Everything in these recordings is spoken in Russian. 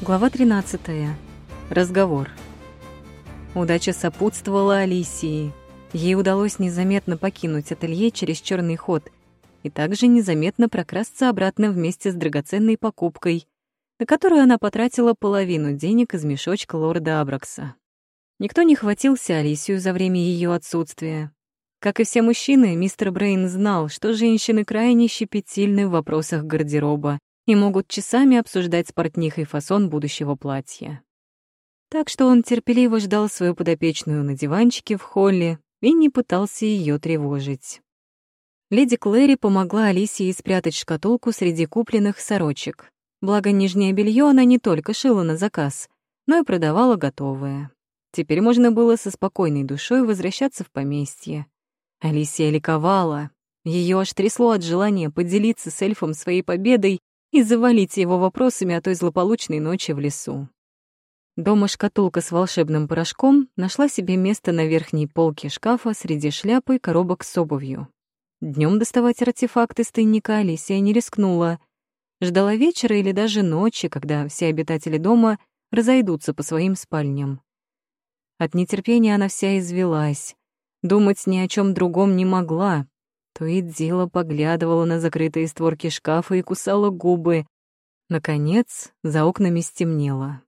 Глава 13. Разговор. Удача сопутствовала Алисии. Ей удалось незаметно покинуть ателье через черный ход и также незаметно прокрасться обратно вместе с драгоценной покупкой, на которую она потратила половину денег из мешочка лорда Абракса. Никто не хватился Алисию за время ее отсутствия. Как и все мужчины, мистер Брейн знал, что женщины крайне щепетильны в вопросах гардероба и могут часами обсуждать с портнихой фасон будущего платья. Так что он терпеливо ждал свою подопечную на диванчике в холле и не пытался ее тревожить. Леди Клэри помогла Алисии спрятать шкатулку среди купленных сорочек. Благо, нижнее белье она не только шила на заказ, но и продавала готовое. Теперь можно было со спокойной душой возвращаться в поместье. Алисия ликовала. Ее аж трясло от желания поделиться с эльфом своей победой и завалить его вопросами о той злополучной ночи в лесу. Дома шкатулка с волшебным порошком нашла себе место на верхней полке шкафа среди шляпы и коробок с обувью. Днем доставать артефакты из тайника Алисия не рискнула. Ждала вечера или даже ночи, когда все обитатели дома разойдутся по своим спальням. От нетерпения она вся извелась. Думать ни о чем другом не могла, то и дело поглядывала на закрытые створки шкафа и кусала губы. Наконец, за окнами стемнело.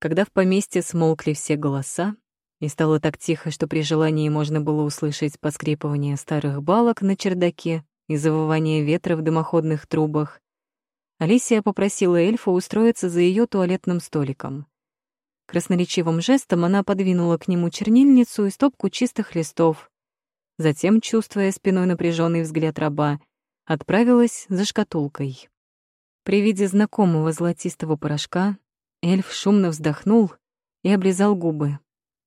Когда в поместье смолкли все голоса, и стало так тихо, что при желании можно было услышать поскрипывание старых балок на чердаке и завывание ветра в дымоходных трубах, Алисия попросила эльфа устроиться за ее туалетным столиком. Красноречивым жестом она подвинула к нему чернильницу и стопку чистых листов, Затем, чувствуя спиной напряженный взгляд раба, отправилась за шкатулкой. При виде знакомого золотистого порошка эльф шумно вздохнул и облизал губы.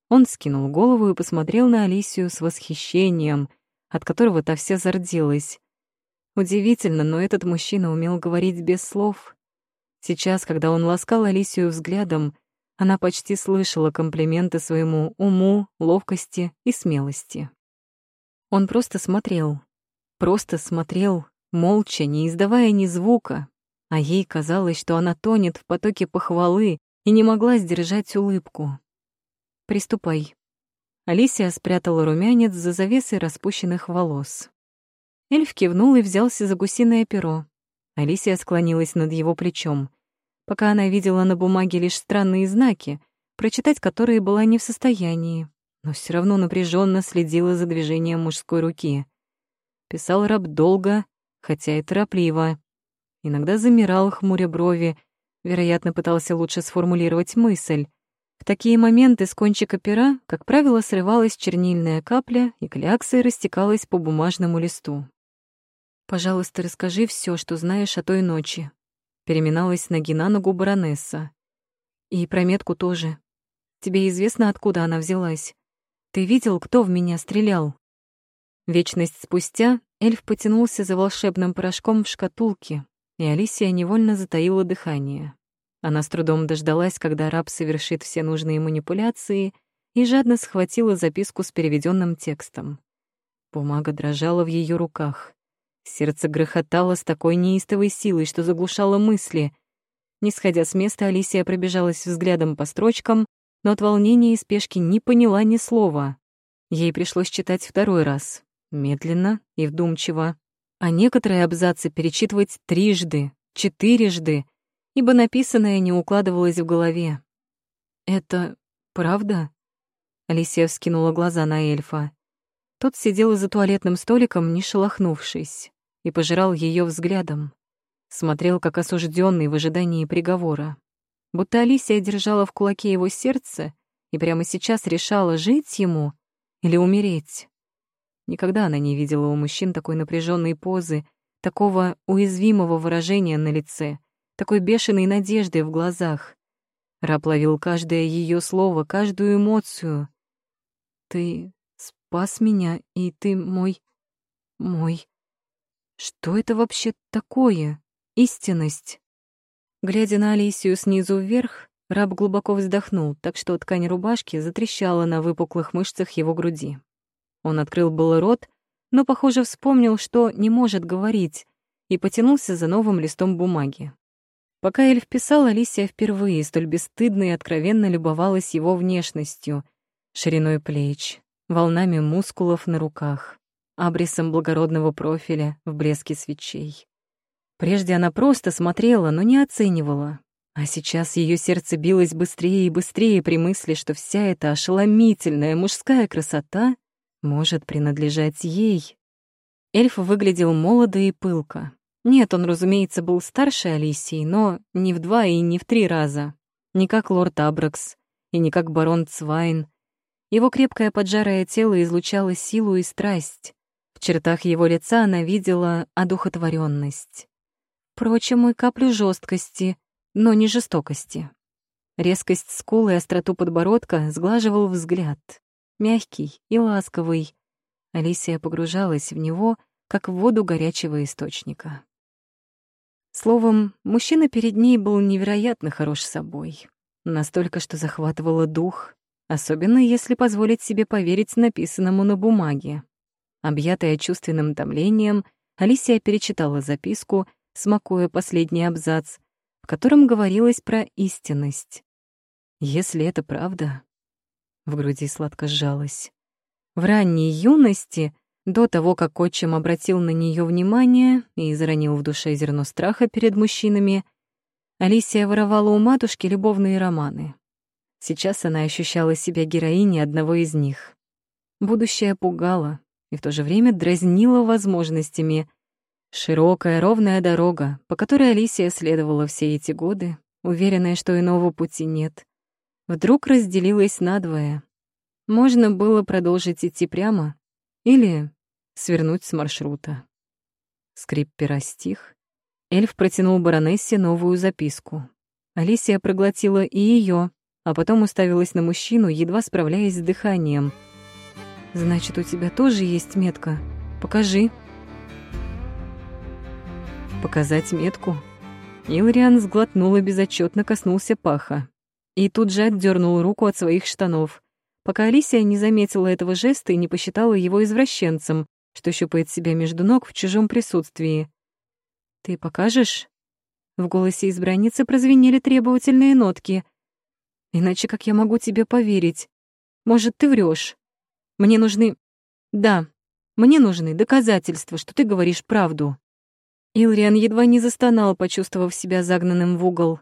Он скинул голову и посмотрел на Алисию с восхищением, от которого та вся зарделась. Удивительно, но этот мужчина умел говорить без слов. Сейчас, когда он ласкал Алисию взглядом, она почти слышала комплименты своему уму, ловкости и смелости. Он просто смотрел. Просто смотрел, молча, не издавая ни звука. А ей казалось, что она тонет в потоке похвалы и не могла сдержать улыбку. «Приступай». Алисия спрятала румянец за завесой распущенных волос. Эльф кивнул и взялся за гусиное перо. Алисия склонилась над его плечом. Пока она видела на бумаге лишь странные знаки, прочитать которые была не в состоянии но все равно напряженно следила за движением мужской руки. Писал раб долго, хотя и торопливо. Иногда замирал, хмуря брови, вероятно, пытался лучше сформулировать мысль. В такие моменты с кончика пера, как правило, срывалась чернильная капля и кляксой растекалась по бумажному листу. «Пожалуйста, расскажи все, что знаешь о той ночи», — переминалась ноги на ногу баронесса. «И про метку тоже. Тебе известно, откуда она взялась? Ты видел, кто в меня стрелял?» Вечность спустя эльф потянулся за волшебным порошком в шкатулке, и Алисия невольно затаила дыхание. Она с трудом дождалась, когда раб совершит все нужные манипуляции, и жадно схватила записку с переведенным текстом. Бумага дрожала в ее руках. Сердце грохотало с такой неистовой силой, что заглушало мысли. Не сходя с места, Алисия пробежалась взглядом по строчкам, но от волнения и спешки не поняла ни слова. Ей пришлось читать второй раз, медленно и вдумчиво, а некоторые абзацы перечитывать трижды, четырежды, ибо написанное не укладывалось в голове. «Это правда?» Алисия вскинула глаза на эльфа. Тот сидел за туалетным столиком, не шелохнувшись, и пожирал ее взглядом. Смотрел, как осужденный в ожидании приговора будто Алисия держала в кулаке его сердце и прямо сейчас решала, жить ему или умереть. Никогда она не видела у мужчин такой напряженной позы, такого уязвимого выражения на лице, такой бешеной надежды в глазах. Раб ловил каждое ее слово, каждую эмоцию. «Ты спас меня, и ты мой... мой...» Что это вообще такое? Истинность? Глядя на Алисию снизу вверх, раб глубоко вздохнул, так что ткань рубашки затрещала на выпуклых мышцах его груди. Он открыл было рот, но, похоже, вспомнил, что не может говорить, и потянулся за новым листом бумаги. Пока Эльф писал, Алисия впервые столь бесстыдно и откровенно любовалась его внешностью, шириной плеч, волнами мускулов на руках, абрисом благородного профиля в блеске свечей. Прежде она просто смотрела, но не оценивала. А сейчас ее сердце билось быстрее и быстрее при мысли, что вся эта ошеломительная мужская красота может принадлежать ей. Эльф выглядел молодо и пылко. Нет, он, разумеется, был старше Алисии, но не в два и не в три раза. Не как лорд Абракс и не как барон Цвайн. Его крепкое поджарое тело излучало силу и страсть. В чертах его лица она видела одухотворенность. Впрочем, и каплю жесткости, но не жестокости. Резкость скулы и остроту подбородка сглаживал взгляд. Мягкий и ласковый. Алисия погружалась в него, как в воду горячего источника. Словом, мужчина перед ней был невероятно хорош собой. Настолько, что захватывало дух, особенно если позволить себе поверить написанному на бумаге. Объятая чувственным томлением, Алисия перечитала записку, смакуя последний абзац, в котором говорилось про истинность. Если это правда... В груди сладко сжалось. В ранней юности до того, как отчим обратил на нее внимание и изранил в душе зерно страха перед мужчинами, Алисия воровала у матушки любовные романы. Сейчас она ощущала себя героиней одного из них. Будущее пугало и в то же время дразнило возможностями. Широкая ровная дорога, по которой Алисия следовала все эти годы, уверенная, что иного пути нет, вдруг разделилась надвое. Можно было продолжить идти прямо или свернуть с маршрута. Скрип пера. Эльф протянул баронессе новую записку. Алисия проглотила и ее, а потом уставилась на мужчину, едва справляясь с дыханием. «Значит, у тебя тоже есть метка? Покажи». «Показать метку?» Илриан сглотнул и безотчетно коснулся паха. И тут же отдернул руку от своих штанов, пока Алисия не заметила этого жеста и не посчитала его извращенцем, что щупает себя между ног в чужом присутствии. «Ты покажешь?» В голосе избранницы прозвенели требовательные нотки. «Иначе как я могу тебе поверить? Может, ты врешь? Мне нужны... Да, мне нужны доказательства, что ты говоришь правду». Илриан едва не застонал, почувствовав себя загнанным в угол.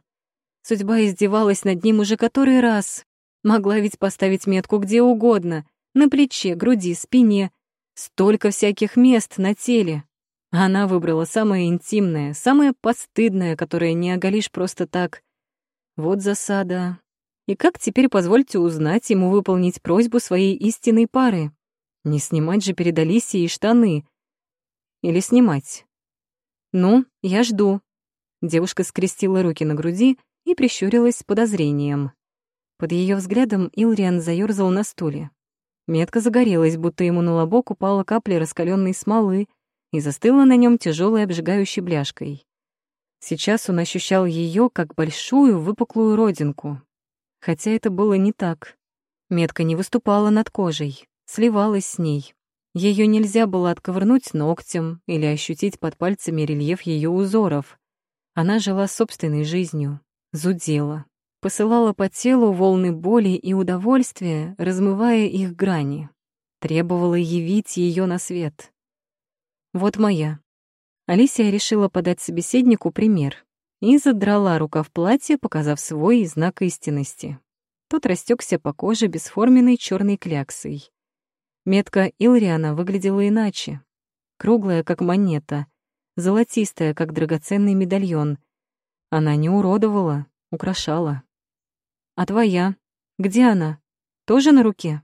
Судьба издевалась над ним уже который раз. Могла ведь поставить метку где угодно — на плече, груди, спине — Столько всяких мест на теле. Она выбрала самое интимное, самое постыдное, которое не оголишь просто так. Вот засада. И как теперь, позвольте узнать, ему выполнить просьбу своей истинной пары? Не снимать же перед Алисией штаны. Или снимать? Ну, я жду. Девушка скрестила руки на груди и прищурилась с подозрением. Под ее взглядом Илриан заёрзал на стуле. Метка загорелась, будто ему на лобок упала капля раскаленной смолы и застыла на нем тяжелой обжигающей бляшкой. Сейчас он ощущал ее как большую выпуклую родинку. Хотя это было не так. Метка не выступала над кожей, сливалась с ней. Ее нельзя было отковырнуть ногтем или ощутить под пальцами рельеф ее узоров. Она жила собственной жизнью, зудела, посылала по телу волны боли и удовольствия, размывая их грани. Требовала явить ее на свет. Вот моя. Алисия решила подать собеседнику пример и задрала рукав платья, показав свой знак истинности. Тот растекся по коже бесформенной черной кляксой. Метка Илриана выглядела иначе. Круглая, как монета, золотистая, как драгоценный медальон. Она не уродовала, украшала. А твоя? Где она? Тоже на руке?»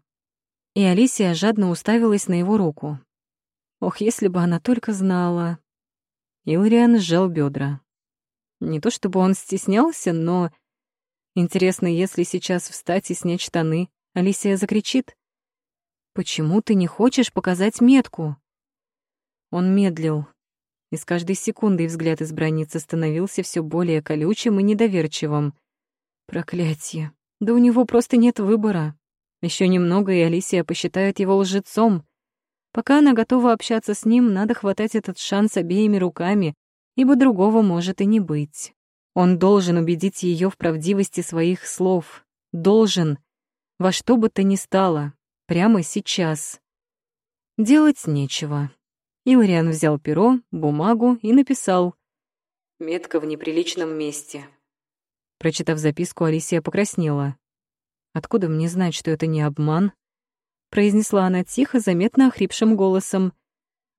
И Алисия жадно уставилась на его руку. Ох, если бы она только знала. Илриан сжал бедра. Не то чтобы он стеснялся, но... Интересно, если сейчас встать и снять штаны, Алисия закричит. «Почему ты не хочешь показать метку?» Он медлил, и с каждой секундой взгляд избранницы становился все более колючим и недоверчивым — Проклятие. Да у него просто нет выбора. Еще немного, и Алисия посчитает его лжецом. Пока она готова общаться с ним, надо хватать этот шанс обеими руками, ибо другого может и не быть. Он должен убедить ее в правдивости своих слов. Должен. Во что бы то ни стало. Прямо сейчас. Делать нечего. Илариан взял перо, бумагу и написал. «Метка в неприличном месте». Прочитав записку, Алисия покраснела. «Откуда мне знать, что это не обман?» Произнесла она тихо, заметно охрипшим голосом.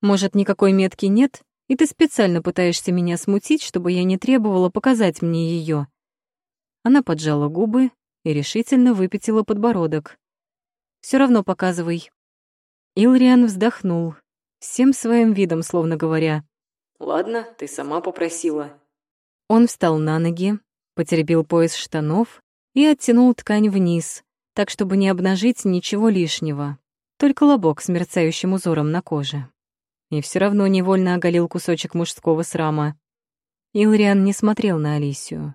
«Может, никакой метки нет, и ты специально пытаешься меня смутить, чтобы я не требовала показать мне ее. Она поджала губы и решительно выпятила подбородок. Все равно показывай». Илриан вздохнул, всем своим видом словно говоря. «Ладно, ты сама попросила». Он встал на ноги, потеребил пояс штанов и оттянул ткань вниз, так, чтобы не обнажить ничего лишнего, только лобок с мерцающим узором на коже. И все равно невольно оголил кусочек мужского срама. Илриан не смотрел на Алисию,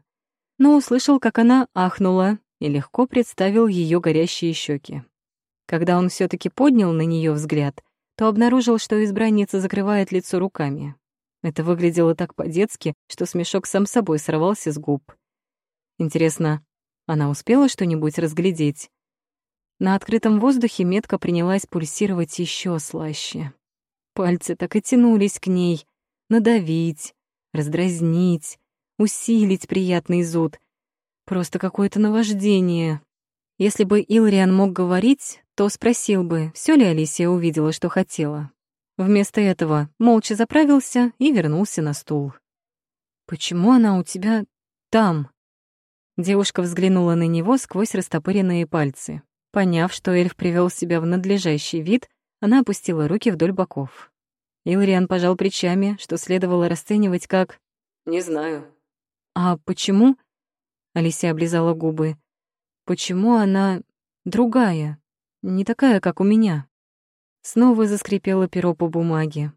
но услышал, как она ахнула, и легко представил ее горящие щеки. Когда он все таки поднял на нее взгляд, то обнаружил, что избранница закрывает лицо руками. Это выглядело так по-детски, что смешок сам собой сорвался с губ. Интересно, она успела что-нибудь разглядеть? На открытом воздухе метка принялась пульсировать еще слаще. Пальцы так и тянулись к ней. Надавить, раздразнить, усилить приятный зуд. Просто какое-то наваждение. Если бы Илриан мог говорить, то спросил бы, все ли Алисия увидела, что хотела. Вместо этого молча заправился и вернулся на стул. «Почему она у тебя там?» Девушка взглянула на него сквозь растопыренные пальцы. Поняв, что эльф привел себя в надлежащий вид, она опустила руки вдоль боков. Илриан пожал плечами, что следовало расценивать как «не знаю». «А почему?» — Алисия облизала губы. «Почему она другая, не такая, как у меня?» Снова заскрипело перо по бумаге.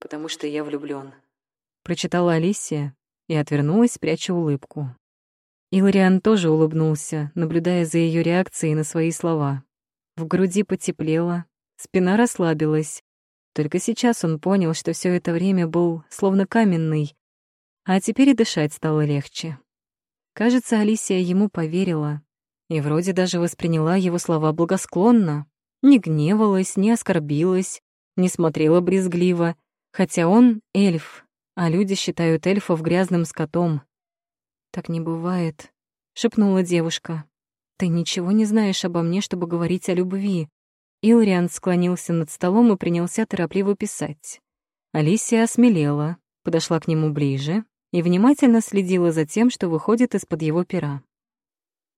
«Потому что я влюблён», — прочитала Алисия и отвернулась, пряча улыбку. Илариан тоже улыбнулся, наблюдая за ее реакцией на свои слова. В груди потеплело, спина расслабилась. Только сейчас он понял, что все это время был словно каменный, а теперь и дышать стало легче. Кажется, Алисия ему поверила и вроде даже восприняла его слова благосклонно, не гневалась, не оскорбилась, не смотрела брезгливо, хотя он — эльф, а люди считают эльфов грязным скотом. «Так не бывает», — шепнула девушка. «Ты ничего не знаешь обо мне, чтобы говорить о любви». Илриан склонился над столом и принялся торопливо писать. Алисия осмелела, подошла к нему ближе и внимательно следила за тем, что выходит из-под его пера.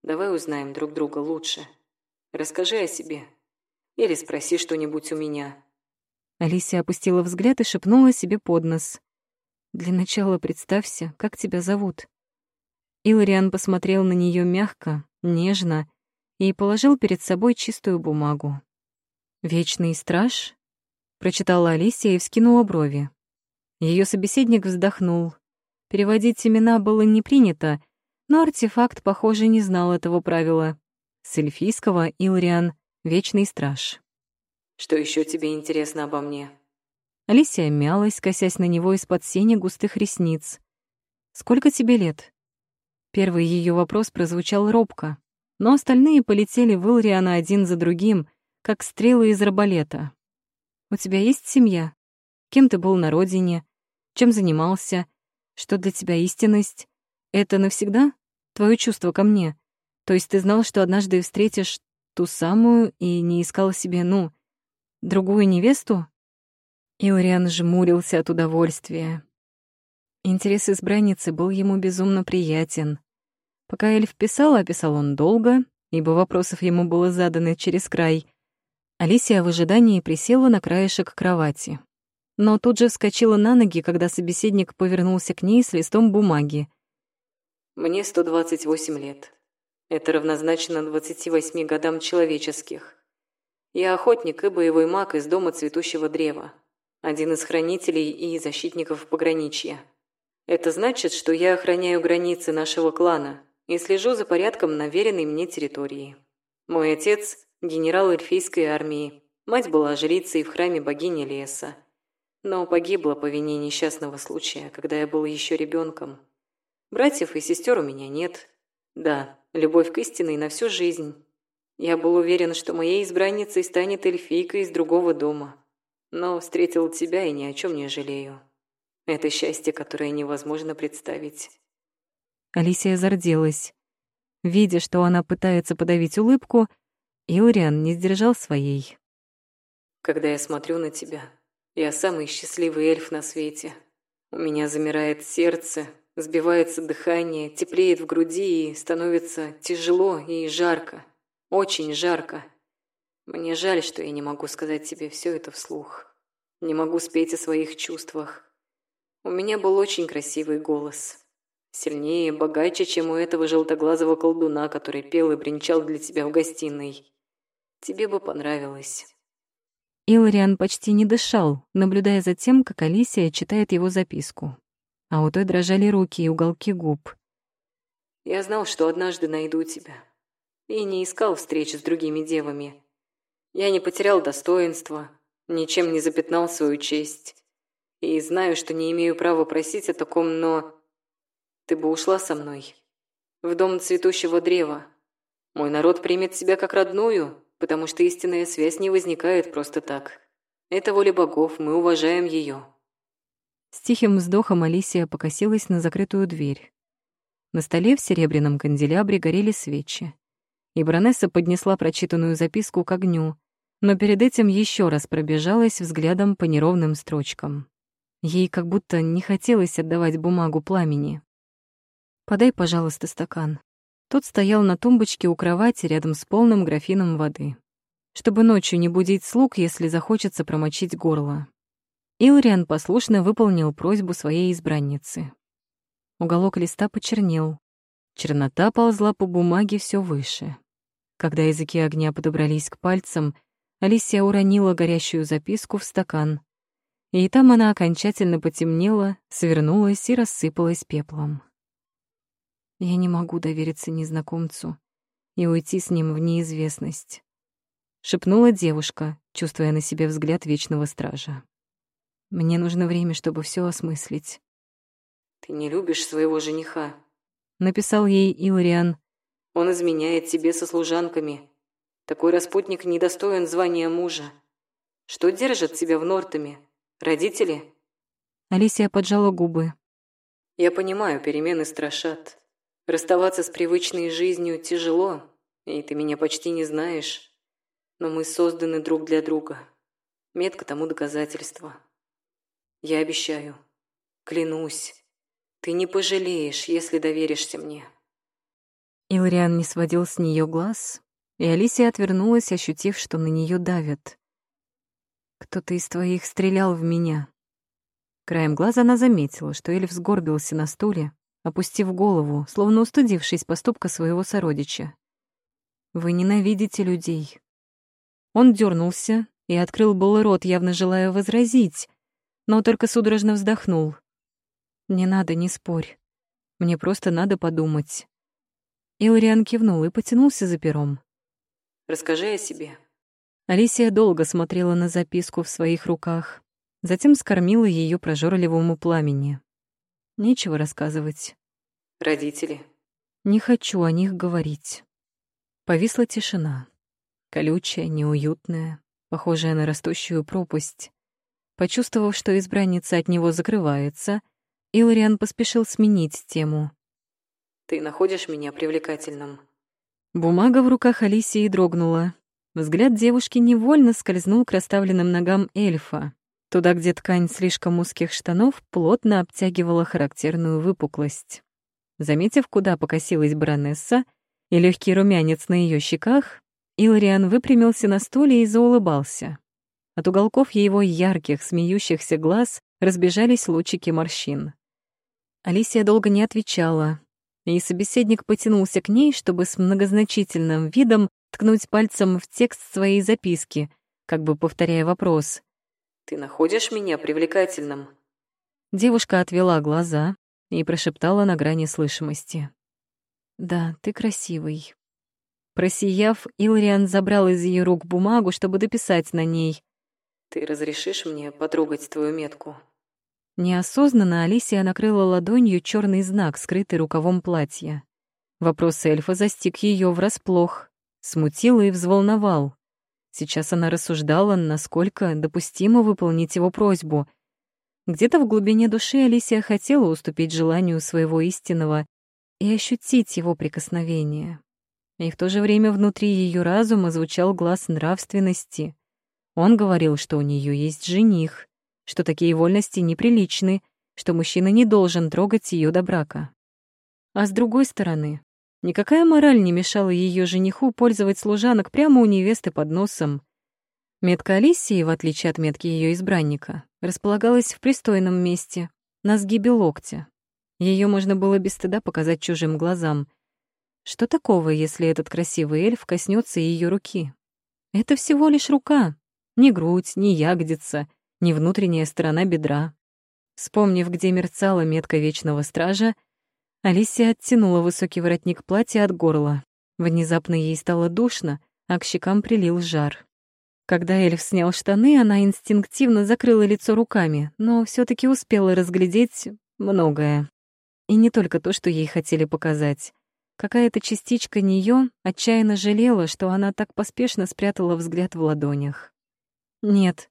«Давай узнаем друг друга лучше. Расскажи о себе. Или спроси что-нибудь у меня». Алисия опустила взгляд и шепнула себе под нос. «Для начала представься, как тебя зовут». Илариан посмотрел на нее мягко, нежно и положил перед собой чистую бумагу. «Вечный страж?» — прочитала Алисия и вскинула брови. Ее собеседник вздохнул. Переводить имена было не принято, но артефакт, похоже, не знал этого правила. С эльфийского Илриан — вечный страж. «Что еще тебе интересно обо мне?» Алисия мялась, косясь на него из-под сени густых ресниц. «Сколько тебе лет?» Первый ее вопрос прозвучал робко, но остальные полетели в Илриана один за другим, как стрелы из арбалета. «У тебя есть семья? Кем ты был на родине? Чем занимался? Что для тебя истинность? Это навсегда? Твое чувство ко мне? То есть ты знал, что однажды встретишь ту самую и не искал себе, ну, другую невесту?» Илриан жмурился от удовольствия. Интерес избранницы был ему безумно приятен. Пока эльф писал, а писал он долго, ибо вопросов ему было задано через край, Алисия в ожидании присела на краешек кровати. Но тут же вскочила на ноги, когда собеседник повернулся к ней с листом бумаги. «Мне 128 лет. Это равнозначно 28 годам человеческих. Я охотник и боевой маг из Дома Цветущего Древа, один из хранителей и защитников пограничья. Это значит, что я охраняю границы нашего клана, и слежу за порядком на веренной мне территории. Мой отец – генерал эльфийской армии, мать была жрицей в храме богини леса, но погибла по вине несчастного случая, когда я был еще ребенком. Братьев и сестер у меня нет. Да, любовь к истинной на всю жизнь. Я был уверен, что моей избранницей станет эльфийка из другого дома. Но встретил тебя и ни о чем не жалею. Это счастье, которое невозможно представить. Алисия зарделась. Видя, что она пытается подавить улыбку, Илриан не сдержал своей. «Когда я смотрю на тебя, я самый счастливый эльф на свете. У меня замирает сердце, сбивается дыхание, теплеет в груди и становится тяжело и жарко. Очень жарко. Мне жаль, что я не могу сказать тебе все это вслух. Не могу спеть о своих чувствах. У меня был очень красивый голос. Сильнее, богаче, чем у этого желтоглазого колдуна, который пел и бренчал для тебя в гостиной. Тебе бы понравилось. Илариан почти не дышал, наблюдая за тем, как Алисия читает его записку. А у той дрожали руки и уголки губ. «Я знал, что однажды найду тебя. И не искал встречи с другими девами. Я не потерял достоинства, ничем не запятнал свою честь. И знаю, что не имею права просить о таком, но... Ты бы ушла со мной. В дом цветущего древа. Мой народ примет тебя как родную, потому что истинная связь не возникает просто так. Это воля богов, мы уважаем ее. С тихим вздохом Алисия покосилась на закрытую дверь. На столе в серебряном канделябре горели свечи. И баронесса поднесла прочитанную записку к огню, но перед этим еще раз пробежалась взглядом по неровным строчкам. Ей как будто не хотелось отдавать бумагу пламени. «Подай, пожалуйста, стакан». Тот стоял на тумбочке у кровати рядом с полным графином воды, чтобы ночью не будить слуг, если захочется промочить горло. Илриан послушно выполнил просьбу своей избранницы. Уголок листа почернел. Чернота ползла по бумаге все выше. Когда языки огня подобрались к пальцам, Алисия уронила горящую записку в стакан. И там она окончательно потемнела, свернулась и рассыпалась пеплом. Я не могу довериться незнакомцу и уйти с ним в неизвестность, шепнула девушка, чувствуя на себе взгляд вечного стража. Мне нужно время, чтобы все осмыслить. Ты не любишь своего жениха, написал ей Илриан. Он изменяет тебе со служанками. Такой распутник недостоин звания мужа. Что держит тебя в Нортами? Родители? Алисия поджала губы. Я понимаю, перемены страшат. Расставаться с привычной жизнью тяжело, и ты меня почти не знаешь. Но мы созданы друг для друга. Метка тому доказательство. Я обещаю, клянусь, ты не пожалеешь, если доверишься мне. Илриан не сводил с нее глаз, и Алисия отвернулась, ощутив, что на нее давят. «Кто-то из твоих стрелял в меня». Краем глаза она заметила, что Эльф сгорбился на стуле, опустив голову, словно устыдившись поступка своего сородича. «Вы ненавидите людей». Он дернулся и открыл был рот, явно желая возразить, но только судорожно вздохнул. «Не надо, не спорь. Мне просто надо подумать». Илариан кивнул и потянулся за пером. «Расскажи о себе». Алисия долго смотрела на записку в своих руках, затем скормила ее прожорливому пламени. Нечего рассказывать. Родители. Не хочу о них говорить. Повисла тишина. Колючая, неуютная, похожая на растущую пропасть. Почувствовав, что избранница от него закрывается, Илариан поспешил сменить тему. «Ты находишь меня привлекательным?» Бумага в руках Алисии дрогнула. Взгляд девушки невольно скользнул к расставленным ногам эльфа, туда, где ткань слишком узких штанов плотно обтягивала характерную выпуклость. Заметив, куда покосилась баронесса, и легкий румянец на ее щеках, Илариан выпрямился на стуле и заулыбался. От уголков его ярких, смеющихся глаз разбежались лучики морщин. Алисия долго не отвечала, и собеседник потянулся к ней, чтобы с многозначительным видом ткнуть пальцем в текст своей записки, как бы повторяя вопрос. «Ты находишь меня привлекательным?» Девушка отвела глаза и прошептала на грани слышимости. «Да, ты красивый». Просияв, Илриан забрал из ее рук бумагу, чтобы дописать на ней. «Ты разрешишь мне потрогать твою метку?» Неосознанно Алисия накрыла ладонью черный знак, скрытый рукавом платья. Вопрос эльфа застиг ее врасплох, смутил и взволновал. Сейчас она рассуждала, насколько допустимо выполнить его просьбу. Где-то в глубине души Алисия хотела уступить желанию своего истинного и ощутить его прикосновение. И в то же время внутри ее разума звучал глаз нравственности. Он говорил, что у нее есть жених, что такие вольности неприличны, что мужчина не должен трогать ее до брака. А с другой стороны, никакая мораль не мешала ее жениху пользовать служанок прямо у невесты под носом. Метка Алисии, в отличие от метки ее избранника, располагалась в пристойном месте, на сгибе локтя. Ее можно было без стыда показать чужим глазам. Что такого, если этот красивый эльф коснется ее руки? Это всего лишь рука, ни грудь, ни ягодица — ни внутренняя сторона бедра. Вспомнив, где мерцала метка Вечного Стража, Алисия оттянула высокий воротник платья от горла. Внезапно ей стало душно, а к щекам прилил жар. Когда эльф снял штаны, она инстинктивно закрыла лицо руками, но все таки успела разглядеть многое. И не только то, что ей хотели показать. Какая-то частичка нее отчаянно жалела, что она так поспешно спрятала взгляд в ладонях. Нет,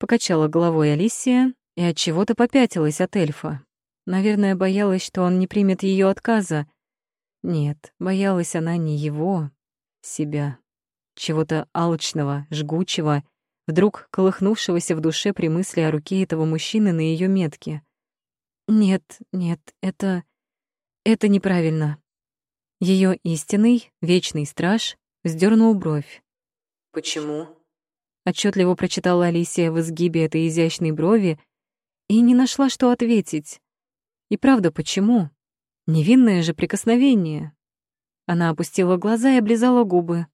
Покачала головой Алисия и от чего-то попятилась от эльфа. Наверное, боялась, что он не примет ее отказа. Нет, боялась она не его, себя. Чего-то алчного, жгучего, вдруг колыхнувшегося в душе при мысли о руке этого мужчины на ее метке. Нет, нет, это... это неправильно. Ее истинный, вечный страж вздернул бровь. «Почему?» Отчетливо прочитала Алисия в изгибе этой изящной брови и не нашла, что ответить. И правда, почему? Невинное же прикосновение. Она опустила глаза и облизала губы.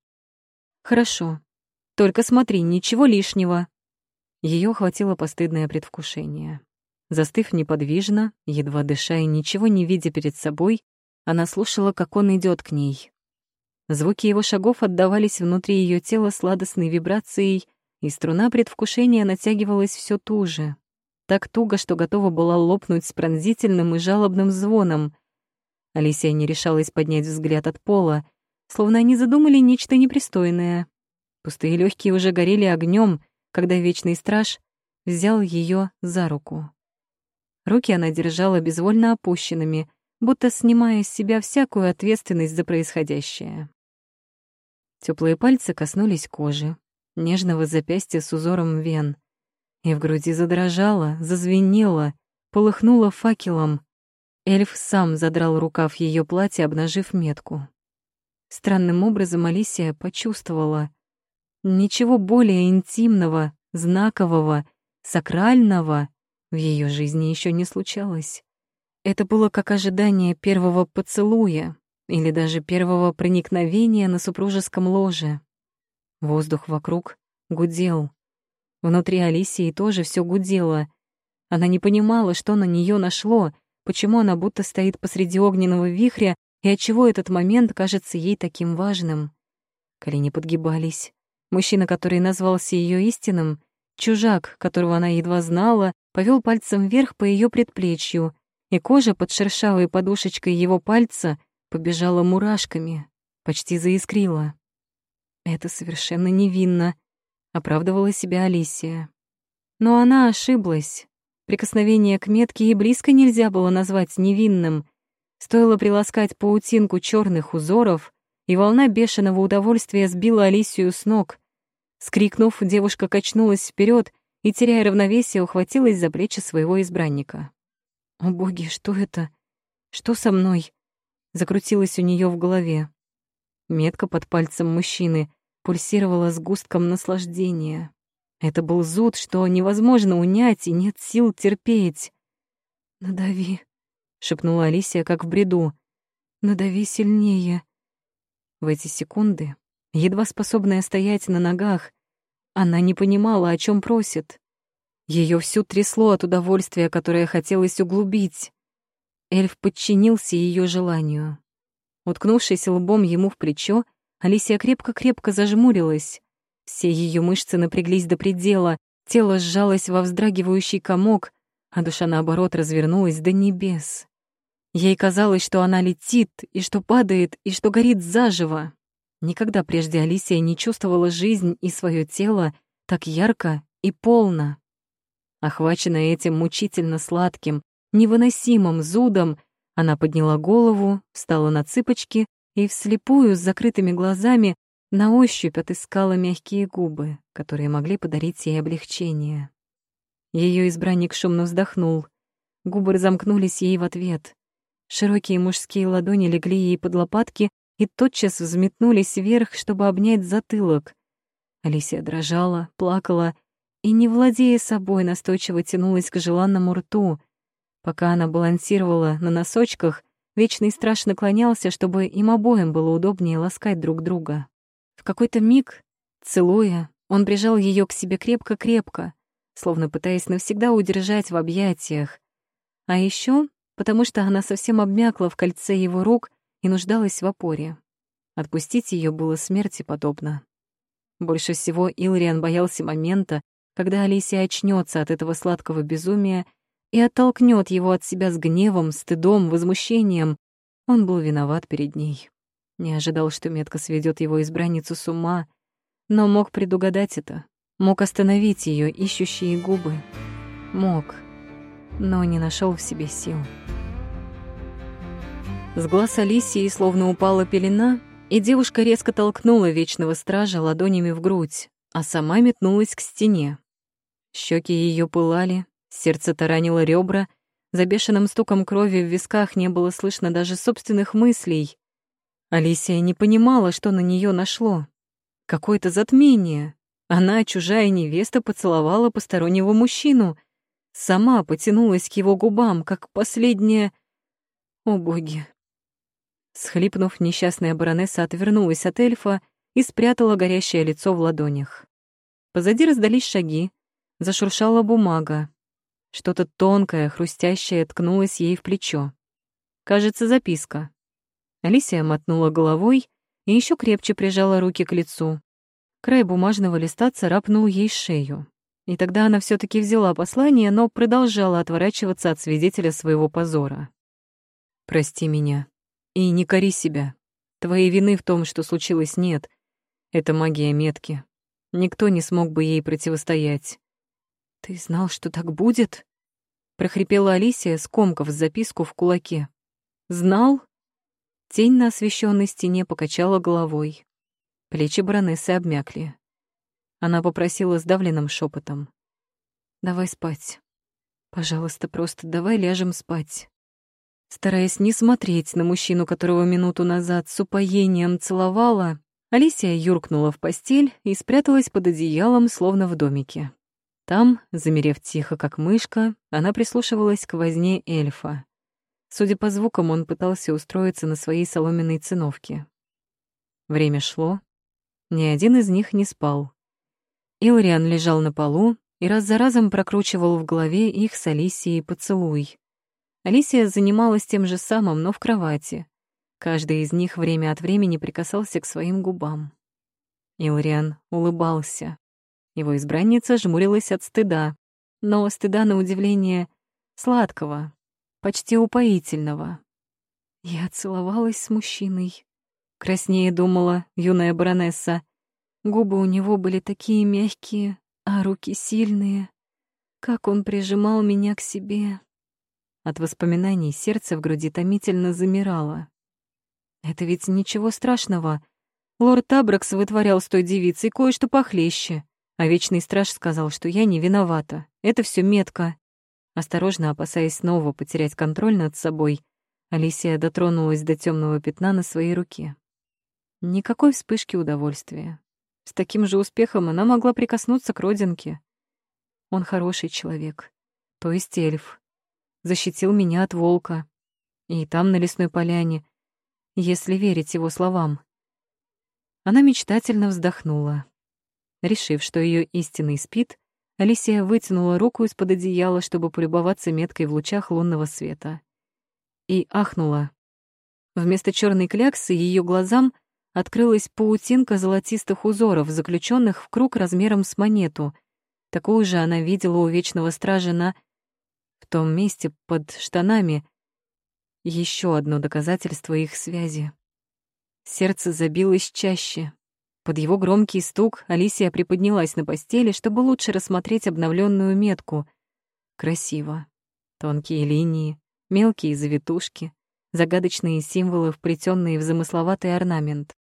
«Хорошо. Только смотри, ничего лишнего». Ее охватило постыдное предвкушение. Застыв неподвижно, едва дыша и ничего не видя перед собой, она слушала, как он идет к ней. Звуки его шагов отдавались внутри ее тела сладостной вибрацией, и струна предвкушения натягивалась все туже, так туго, что готова была лопнуть с пронзительным и жалобным звоном. Алисия не решалась поднять взгляд от пола, словно они задумали нечто непристойное. Пустые легкие уже горели огнем, когда Вечный Страж взял ее за руку. Руки она держала безвольно опущенными, будто снимая с себя всякую ответственность за происходящее. Теплые пальцы коснулись кожи, нежного запястья с узором вен. И в груди задрожало, зазвенело, полыхнуло факелом. Эльф сам задрал рукав ее платья, обнажив метку. Странным образом Алисия почувствовала. Ничего более интимного, знакового, сакрального в ее жизни еще не случалось. Это было как ожидание первого поцелуя или даже первого проникновения на супружеском ложе. Воздух вокруг гудел. Внутри Алисии тоже все гудело. Она не понимала, что на нее нашло, почему она будто стоит посреди огненного вихря и отчего этот момент кажется ей таким важным. Колени подгибались. Мужчина, который назвался ее истинным, чужак, которого она едва знала, повел пальцем вверх по ее предплечью, и кожа под шершавой подушечкой его пальца побежала мурашками, почти заискрила. Это совершенно невинно, оправдывала себя Алисия. Но она ошиблась. Прикосновение к метке и близко нельзя было назвать невинным. Стоило приласкать паутинку черных узоров, и волна бешеного удовольствия сбила Алисию с ног. Скрикнув, девушка качнулась вперед и, теряя равновесие, ухватилась за плечи своего избранника. «О боги, что это? Что со мной?» Закрутилось у нее в голове. Метка под пальцем мужчины пульсировала сгустком наслаждения. Это был зуд, что невозможно унять и нет сил терпеть. «Надави», — шепнула Алисия, как в бреду. «Надави сильнее». В эти секунды, едва способная стоять на ногах, она не понимала, о чем просит. Ее всю трясло от удовольствия, которое хотелось углубить. Эльф подчинился ее желанию. Уткнувшись лбом ему в плечо, Алисия крепко-крепко зажмурилась. Все ее мышцы напряглись до предела, тело сжалось во вздрагивающий комок, а душа, наоборот, развернулась до небес. Ей казалось, что она летит, и что падает, и что горит заживо. Никогда прежде Алисия не чувствовала жизнь и свое тело так ярко и полно. Охваченная этим мучительно сладким, невыносимым зудом, она подняла голову, встала на цыпочки и вслепую с закрытыми глазами на ощупь отыскала мягкие губы, которые могли подарить ей облегчение. Ее избранник шумно вздохнул. Губы разомкнулись ей в ответ. Широкие мужские ладони легли ей под лопатки и тотчас взметнулись вверх, чтобы обнять затылок. Алисия дрожала, плакала и, не владея собой, настойчиво тянулась к желанному рту. Пока она балансировала на носочках, Вечный страж наклонялся, чтобы им обоим было удобнее ласкать друг друга. В какой-то миг, целуя, он прижал ее к себе крепко-крепко, словно пытаясь навсегда удержать в объятиях. А еще потому что она совсем обмякла в кольце его рук и нуждалась в опоре. Отпустить ее было смерти подобно. Больше всего Илриан боялся момента, когда Алисия очнется от этого сладкого безумия и оттолкнет его от себя с гневом, стыдом, возмущением. Он был виноват перед ней. Не ожидал, что метка сведет его избранницу с ума, но мог предугадать это, мог остановить ее ищущие губы. Мог, но не нашел в себе сил. С глаз Алисии словно упала пелена, и девушка резко толкнула вечного стража ладонями в грудь, а сама метнулась к стене. Щеки ее пылали, Сердце таранило ребра, за бешеным стуком крови в висках не было слышно даже собственных мыслей. Алисия не понимала, что на нее нашло. Какое-то затмение. Она, чужая невеста, поцеловала постороннего мужчину. Сама потянулась к его губам, как последняя... О, боги! Схлипнув, несчастная баронесса отвернулась от эльфа и спрятала горящее лицо в ладонях. Позади раздались шаги, зашуршала бумага. Что-то тонкое, хрустящее ткнулось ей в плечо. Кажется, записка. Алисия мотнула головой и еще крепче прижала руки к лицу. Край бумажного листа царапнул ей шею. И тогда она все таки взяла послание, но продолжала отворачиваться от свидетеля своего позора. «Прости меня. И не кори себя. Твоей вины в том, что случилось, нет. Это магия метки. Никто не смог бы ей противостоять. «Ты знал, что так будет?» — прохрипела Алисия, скомкав записку в кулаке. «Знал?» Тень на освещенной стене покачала головой. Плечи баронессы обмякли. Она попросила сдавленным шепотом: «Давай спать. Пожалуйста, просто давай ляжем спать». Стараясь не смотреть на мужчину, которого минуту назад с упоением целовала, Алисия юркнула в постель и спряталась под одеялом, словно в домике. Там, замерев тихо, как мышка, она прислушивалась к возне эльфа. Судя по звукам, он пытался устроиться на своей соломенной циновке. Время шло. Ни один из них не спал. Илриан лежал на полу и раз за разом прокручивал в голове их с Алисией поцелуй. Алисия занималась тем же самым, но в кровати. Каждый из них время от времени прикасался к своим губам. Илриан улыбался. Его избранница жмурилась от стыда, но стыда, на удивление, сладкого, почти упоительного. Я целовалась с мужчиной. Краснее думала юная баронесса. Губы у него были такие мягкие, а руки сильные. Как он прижимал меня к себе. От воспоминаний сердце в груди томительно замирало. Это ведь ничего страшного. Лорд Табракс вытворял с той девицей кое-что похлеще. А Вечный Страж сказал, что я не виновата. Это все метко. Осторожно, опасаясь снова потерять контроль над собой, Алисия дотронулась до темного пятна на своей руке. Никакой вспышки удовольствия. С таким же успехом она могла прикоснуться к родинке. Он хороший человек, то есть эльф. Защитил меня от волка. И там, на лесной поляне, если верить его словам. Она мечтательно вздохнула. Решив, что ее истинный спит, Алисия вытянула руку из-под одеяла, чтобы полюбоваться меткой в лучах лунного света. И ахнула. Вместо черной кляксы ее глазам открылась паутинка золотистых узоров, заключенных в круг размером с монету. Такую же она видела у Вечного Стража на... В том месте под штанами еще одно доказательство их связи. Сердце забилось чаще. Под его громкий стук Алисия приподнялась на постели, чтобы лучше рассмотреть обновленную метку. Красиво. Тонкие линии, мелкие завитушки, загадочные символы, вплетенные в замысловатый орнамент.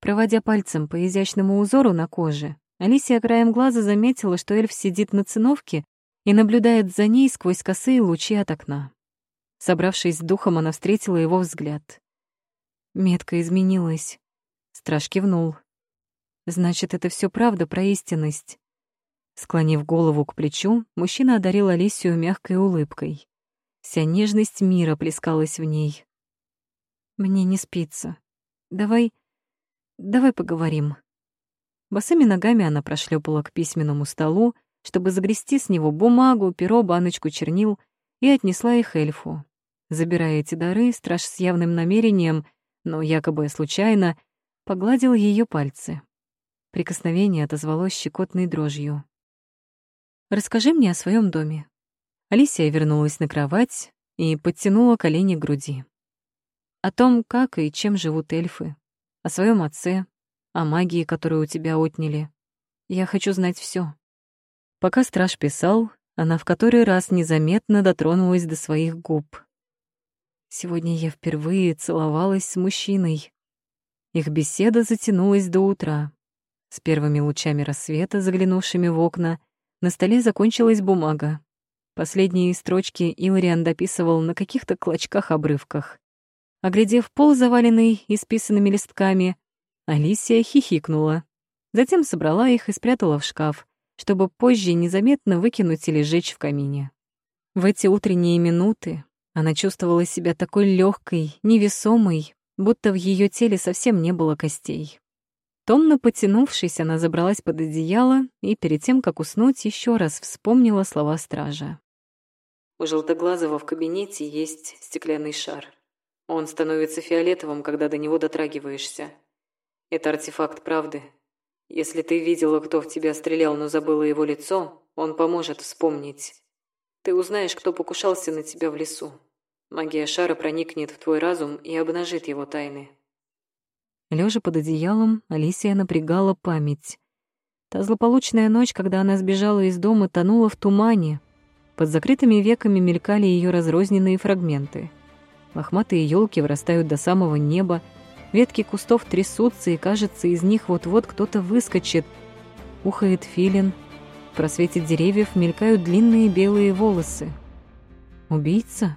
Проводя пальцем по изящному узору на коже, Алисия краем глаза заметила, что эльф сидит на циновке и наблюдает за ней сквозь косые лучи от окна. Собравшись с духом, она встретила его взгляд. Метка изменилась. Страж кивнул. Значит, это все правда про истинность. Склонив голову к плечу, мужчина одарил Алисию мягкой улыбкой. Вся нежность мира плескалась в ней. «Мне не спится. Давай... давай поговорим». Босыми ногами она прошлепала к письменному столу, чтобы загрести с него бумагу, перо, баночку чернил и отнесла их эльфу. Забирая эти дары, страж с явным намерением, но якобы случайно, погладил ее пальцы. Прикосновение отозвалось щекотной дрожью. «Расскажи мне о своем доме». Алисия вернулась на кровать и подтянула колени к груди. О том, как и чем живут эльфы, о своем отце, о магии, которую у тебя отняли. Я хочу знать все. Пока страж писал, она в который раз незаметно дотронулась до своих губ. Сегодня я впервые целовалась с мужчиной. Их беседа затянулась до утра. С первыми лучами рассвета, заглянувшими в окна, на столе закончилась бумага. Последние строчки Илариан дописывал на каких-то клочках-обрывках. Оглядев пол, заваленный исписанными листками, Алисия хихикнула. Затем собрала их и спрятала в шкаф, чтобы позже незаметно выкинуть или сжечь в камине. В эти утренние минуты она чувствовала себя такой легкой, невесомой, будто в ее теле совсем не было костей. Томно потянувшись, она забралась под одеяло и перед тем, как уснуть, еще раз вспомнила слова стража. У Желтоглазого в кабинете есть стеклянный шар. Он становится фиолетовым, когда до него дотрагиваешься. Это артефакт правды. Если ты видела, кто в тебя стрелял, но забыла его лицо, он поможет вспомнить. Ты узнаешь, кто покушался на тебя в лесу. Магия шара проникнет в твой разум и обнажит его тайны. Лежа под одеялом, Алисия напрягала память. Та злополучная ночь, когда она сбежала из дома, тонула в тумане. Под закрытыми веками мелькали ее разрозненные фрагменты. Лохматые елки вырастают до самого неба, ветки кустов трясутся, и, кажется, из них вот-вот кто-то выскочит. Ухает филин. В просвете деревьев мелькают длинные белые волосы. Убийца?